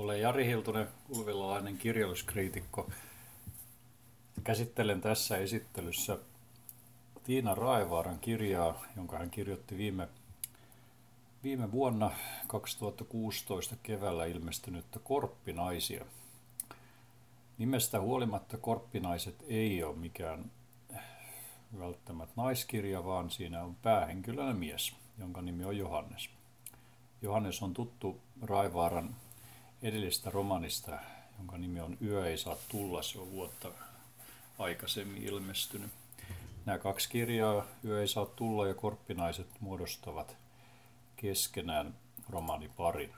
Olen Jari Hiltunen, ulvilalainen kirjallisuuskriitikko. Käsittelen tässä esittelyssä Tiina Raevaaran kirjaa, jonka hän kirjoitti viime, viime vuonna 2016 keväällä ilmestynyttä Korppinaisia. Nimestä huolimatta Korppinaiset ei ole mikään välttämättä naiskirja, vaan siinä on päähenkilönä mies, jonka nimi on Johannes. Johannes on tuttu Raivaaran edellistä romanista, jonka nimi on Yö ei saa tulla, se on vuotta aikaisemmin ilmestynyt. Nämä kaksi kirjaa, Yö ei saa tulla ja Korppinaiset, muodostavat keskenään romaaniparin.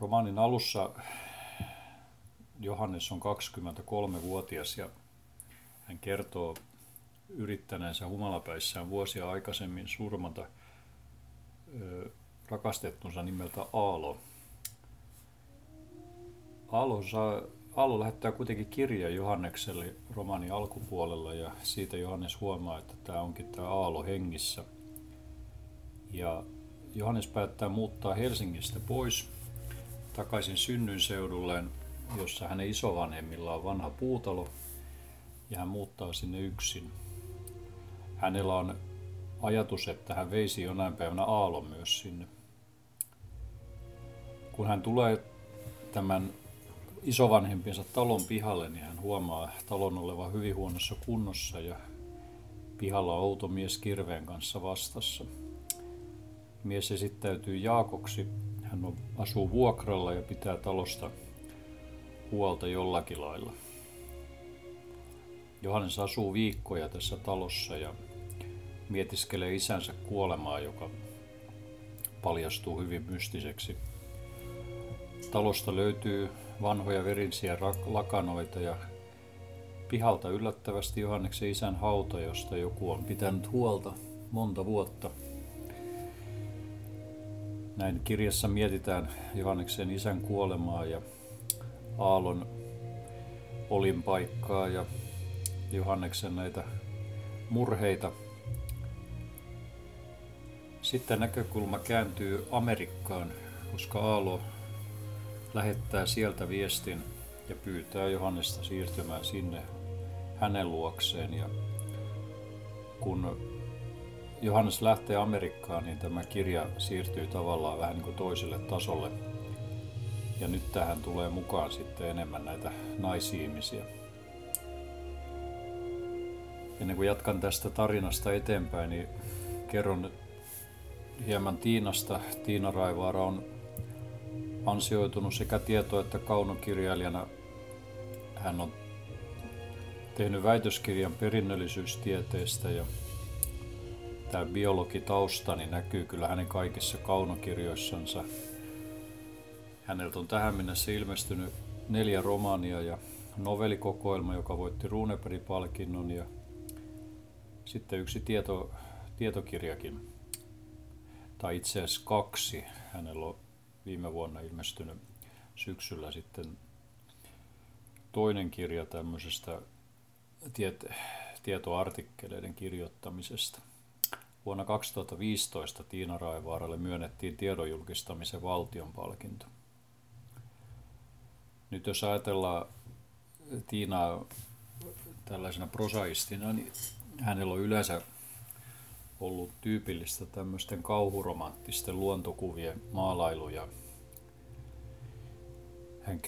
Romaanin alussa Johannes on 23-vuotias ja hän kertoo yrittäneensä humalapäissään vuosia aikaisemmin surmata rakastettunsa nimeltä Aalo. Aalo, saa, Aalo lähettää kuitenkin kirja Johannekselle romaanin alkupuolella ja siitä Johannes huomaa, että tämä onkin tämä Aalo hengissä. Ja Johannes päättää muuttaa Helsingistä pois takaisin synnynseudulleen, jossa hänen isovanhemmilla on vanha puutalo ja hän muuttaa sinne yksin. Hänellä on ajatus, että hän veisi jonain päivänä aallon myös sinne. Kun hän tulee tämän isovanhempiensa talon pihalle, niin hän huomaa talon olevan hyvin huonossa kunnossa ja pihalla on outo mies kirveen kanssa vastassa. Mies esittäytyy Jaakoksi. Hän on, asuu vuokralla ja pitää talosta huolta jollakin lailla. Johannes asuu viikkoja tässä talossa ja mietiskelee isänsä kuolemaa, joka paljastuu hyvin mystiseksi. Talosta löytyy vanhoja verinsiä lakanoita ja pihalta yllättävästi Johanneksen isän hauta, josta joku on pitänyt huolta monta vuotta. Näin kirjassa mietitään Johanneksen isän kuolemaa ja Aallon olinpaikkaa ja Johanneksen näitä murheita. Sitten näkökulma kääntyy Amerikkaan, koska Aalo lähettää sieltä viestin ja pyytää Johannesta siirtymään sinne hänen luokseen. Ja kun Johannes lähtee Amerikkaan, niin tämä kirja siirtyy tavallaan vähän niin kuin toiselle tasolle. Ja nyt tähän tulee mukaan sitten enemmän näitä naisihmisiä. Ennen kuin jatkan tästä tarinasta eteenpäin, niin kerron hieman Tiinasta. Tiina Raivaara on ansioitunut sekä tieto- että kaunokirjailijana. Hän on tehnyt väitöskirjan perinnöllisyystieteestä ja tämä biologitausta niin näkyy kyllä hänen kaikissa kaunokirjoissansa. Häneltä on tähän mennessä ilmestynyt neljä romaania ja novellikokoelma, joka voitti Runeberg-palkinnon ja sitten yksi tieto, tietokirjakin, tai itse asiassa kaksi. Hänellä on viime vuonna ilmestynyt syksyllä sitten toinen kirja tämmöisestä tiet, tietoartikkeleiden kirjoittamisesta. Vuonna 2015 Tiina Raivaaralle myönnettiin tiedonjulkistamisen valtion palkinto. Nyt jos ajatellaan Tiinaa tällaisena prosaistina, niin hänellä on yleensä ollut tyypillistä tämmöisten kauhuromanttisten luontokuvien maalailuja. Hän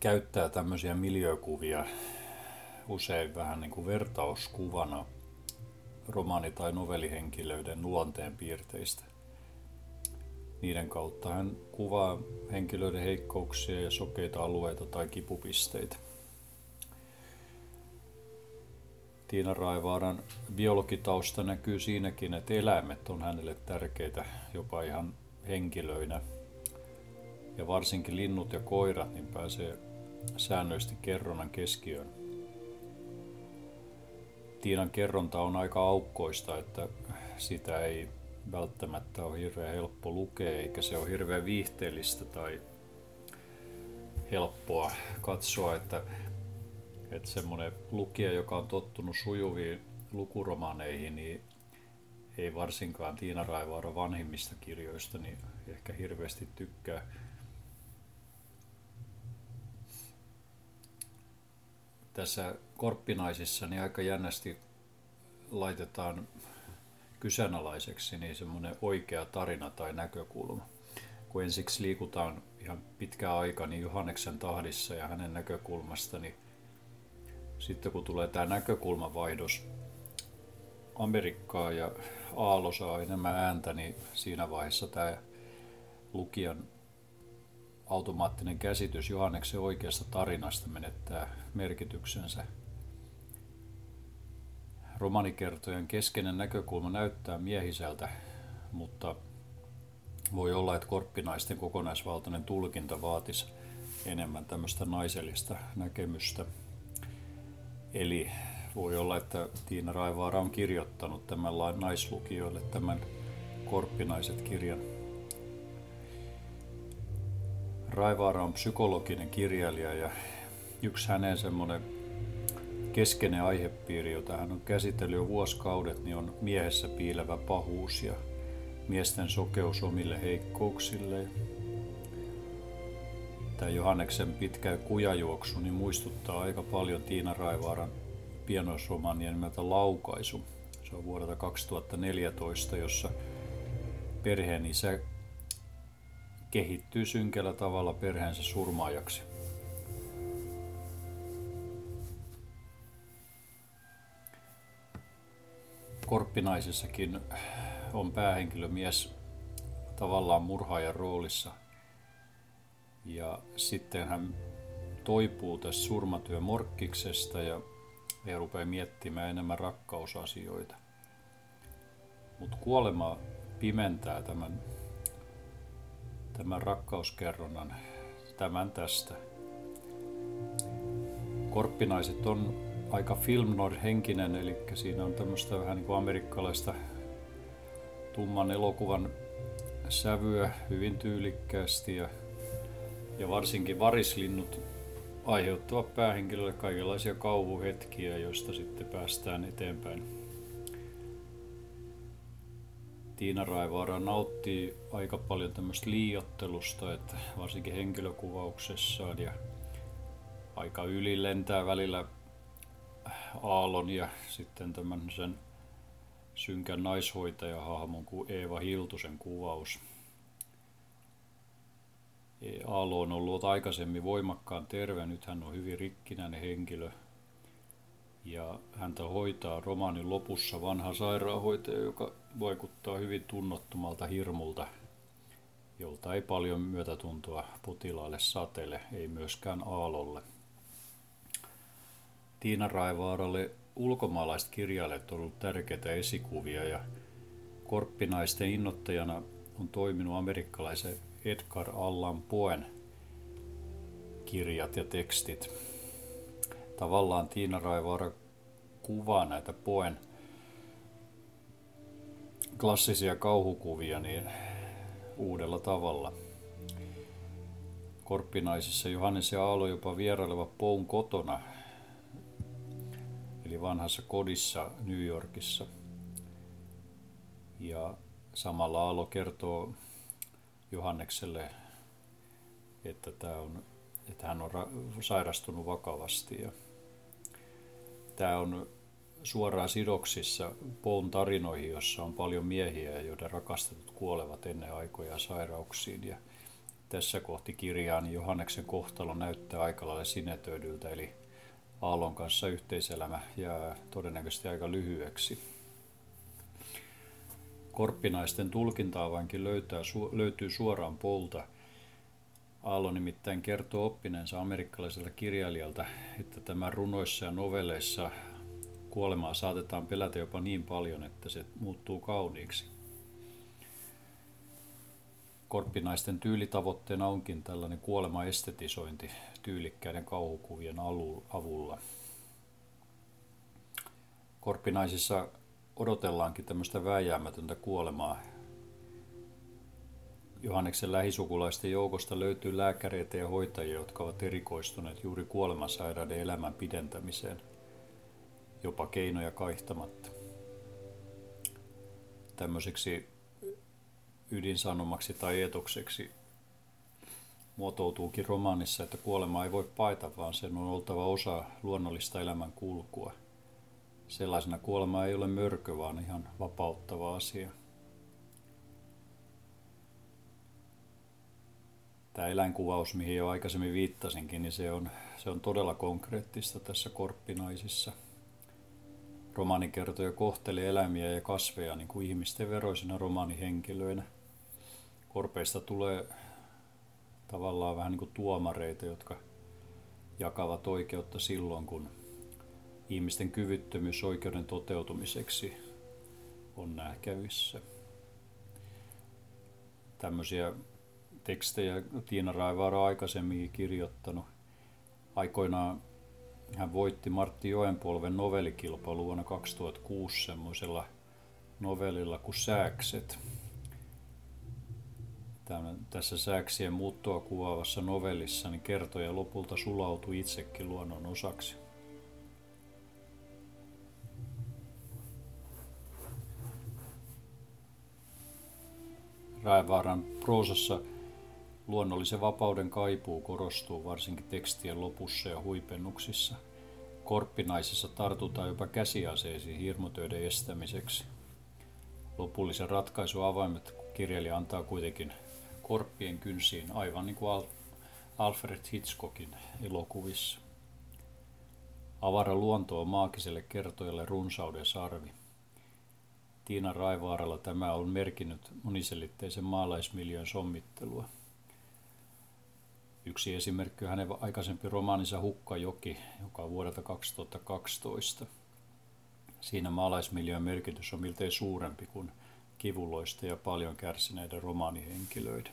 käyttää tämmöisiä miljökuvia usein vähän niin kuin vertauskuvana romaani- tai novellihenkilöiden luonteen piirteistä. Niiden kautta hän kuvaa henkilöiden heikkouksia ja sokeita alueita tai kipupisteitä. Tiina Raivaaran biologitausta näkyy siinäkin, että eläimet on hänelle tärkeitä jopa ihan henkilöinä. Ja varsinkin linnut ja koirat niin pääsee säännöllisesti kerronnan keskiöön. Tiinan kerronta on aika aukkoista, että sitä ei välttämättä ole hirveän helppo lukea, eikä se ole hirveän viihteellistä tai helppoa katsoa, että että semmoinen lukija, joka on tottunut sujuviin lukuromaneihin, niin ei varsinkaan Tiina Raivaara vanhimmista kirjoista, niin ehkä hirveästi tykkää. Tässä Korppinaisissa niin aika jännästi laitetaan kyseenalaiseksi niin semmoinen oikea tarina tai näkökulma. Kun ensiksi liikutaan ihan pitkä aika niin Johanneksen tahdissa ja hänen näkökulmasta, niin sitten kun tulee tämä näkökulmavaihdos Amerikkaa ja Aalo saa enemmän ääntä, niin siinä vaiheessa tämä lukijan automaattinen käsitys Johanneksen oikeasta tarinasta menettää merkityksensä. Romanikertojen keskeinen näkökulma näyttää miehiseltä, mutta voi olla, että korppinaisten kokonaisvaltainen tulkinta vaatisi enemmän tämmöistä naisellista näkemystä. Eli voi olla, että Tiina Raivaara on kirjoittanut tämän naislukijoille tämän Korppinaiset kirjan. Raivaara on psykologinen kirjailija ja yksi hänen semmoinen keskeinen aihepiiri, jota hän on käsitellyt jo vuosikaudet, niin on miehessä piilevä pahuus ja miesten sokeus omille heikkouksille. Tämä Johanneksen pitkä kujajuoksu niin muistuttaa aika paljon Tiina Raivaaran pienoisromaania nimeltä Laukaisu. Se on vuodelta 2014, jossa perheen isä kehittyy synkällä tavalla perheensä surmaajaksi. Korppinaisessakin on päähenkilömies tavallaan murhaajan roolissa. Ja sitten hän toipuu tässä surmatyö morkkiksesta ja ja rupeaa miettimään enemmän rakkausasioita. Mutta kuolema pimentää tämän, tämän rakkauskerronnan, tämän tästä. Korppinaiset on aika film henkinen, eli siinä on tämmöistä vähän niin kuin amerikkalaista tumman elokuvan sävyä hyvin tyylikkäästi ja, ja varsinkin varislinnut aiheuttavat päähenkilölle kaikenlaisia kauhuhetkiä, joista sitten päästään eteenpäin. Tiina Raivaara nauttii aika paljon tämmöistä liiottelusta, että varsinkin henkilökuvauksessaan ja aika yli lentää välillä Aallon ja sitten tämmöisen synkän naishoitajahahmon kuin Eeva Hiltusen kuvaus. Aalo on ollut aikaisemmin voimakkaan terve, nyt hän on hyvin rikkinäinen henkilö. Ja häntä hoitaa romaanin lopussa vanha sairaanhoitaja, joka vaikuttaa hyvin tunnottomalta hirmulta, jolta ei paljon myötätuntoa potilaalle satele, ei myöskään Aalolle. Tiina Raivaaralle ulkomaalaiset kirjailijat ovat olleet tärkeitä esikuvia ja korppinaisten innoittajana on toiminut amerikkalaisen Edgar Allan Poen kirjat ja tekstit. Tavallaan Tiina Raivaara kuvaa näitä Poen klassisia kauhukuvia niin uudella tavalla. Korppinaisissa Johannes ja Aalo jopa vieraileva Poun kotona, eli vanhassa kodissa New Yorkissa. Ja samalla Aalo kertoo Johannekselle, että, tämä on, että hän on sairastunut vakavasti. Ja tämä on suoraan sidoksissa Poun tarinoihin, jossa on paljon miehiä, joiden rakastetut kuolevat ennen aikoja sairauksiin. Ja tässä kohti kirjaa niin Johanneksen kohtalo näyttää aika lailla sinetöidyltä, eli Aallon kanssa yhteiselämä jää todennäköisesti aika lyhyeksi. Korppinaisten tulkintaavainkin löytää, su, löytyy suoraan polta. Aalo nimittäin kertoo oppineensa amerikkalaiselta kirjailijalta, että tämän runoissa ja novelleissa kuolemaa saatetaan pelätä jopa niin paljon, että se muuttuu kauniiksi. Korppinaisten tyylitavoitteena onkin tällainen kuolema-estetisointi tyylikkäiden kauhukuvien avulla. Korppinaisissa odotellaankin tämmöistä vääjäämätöntä kuolemaa. Johanneksen lähisukulaisten joukosta löytyy lääkäreitä ja hoitajia, jotka ovat erikoistuneet juuri kuolemansairaiden elämän pidentämiseen, jopa keinoja kaihtamatta. tämmöiseksi ydinsanomaksi tai etokseksi muotoutuukin romaanissa, että kuolema ei voi paita, vaan sen on oltava osa luonnollista elämän kulkua. Sellaisena kuolema ei ole mörkö, vaan ihan vapauttava asia. Tämä eläinkuvaus, mihin jo aikaisemmin viittasinkin, niin se on, se on todella konkreettista tässä korppinaisissa. Romaanikertoja kohtelee eläimiä ja kasveja niin kuin ihmisten veroisina romaanihenkilöinä. Korpeista tulee tavallaan vähän niin kuin tuomareita, jotka jakavat oikeutta silloin, kun ihmisten kyvyttömyys oikeuden toteutumiseksi on nähkävissä. Tämmöisiä tekstejä Tiina Raivaara aikaisemmin kirjoittanut. Aikoinaan hän voitti Martti Joenpolven novellikilpailu vuonna 2006 semmoisella novellilla kuin Sääkset. Tämän, tässä sääksien muuttoa kuvaavassa novellissa niin kertoja lopulta sulautui itsekin luonnon osaksi. Raevaaran proosassa luonnollisen vapauden kaipuu korostuu varsinkin tekstien lopussa ja huipennuksissa. Korppinaisessa tartutaan jopa käsiaseisiin hirmutöiden estämiseksi. Lopullisen ratkaisun avaimet kirjailija antaa kuitenkin korppien kynsiin, aivan niin kuin Alfred Hitchcockin elokuvissa. Avara luonto on maagiselle kertojalle runsauden sarvi. Tiina Raivaaralla tämä on merkinnyt moniselitteisen maalaismiljöön sommittelua. Yksi esimerkki on hänen aikaisempi romaaninsa Hukkajoki, joka on vuodelta 2012. Siinä maalaismiljöön merkitys on miltei suurempi kuin kivuloista ja paljon kärsineiden romaanihenkilöiden.